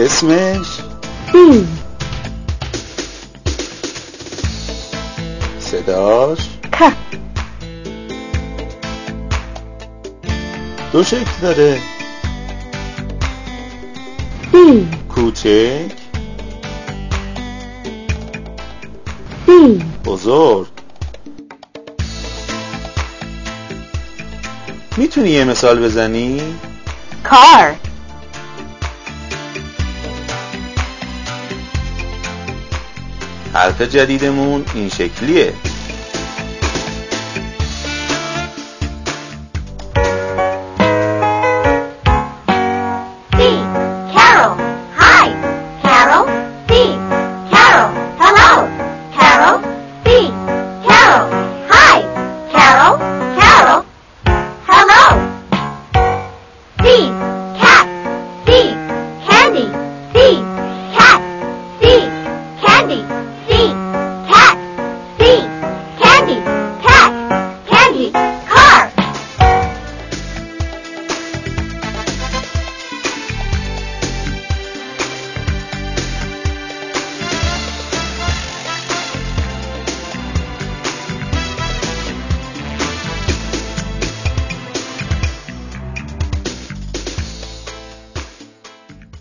اسمش؟ B صداش؟ K دو شکل داره. B کوچک. B بزرگ. می‌تونی یه مثال بزنی؟ Car حرف جدیدمون این شکلیه. Candy.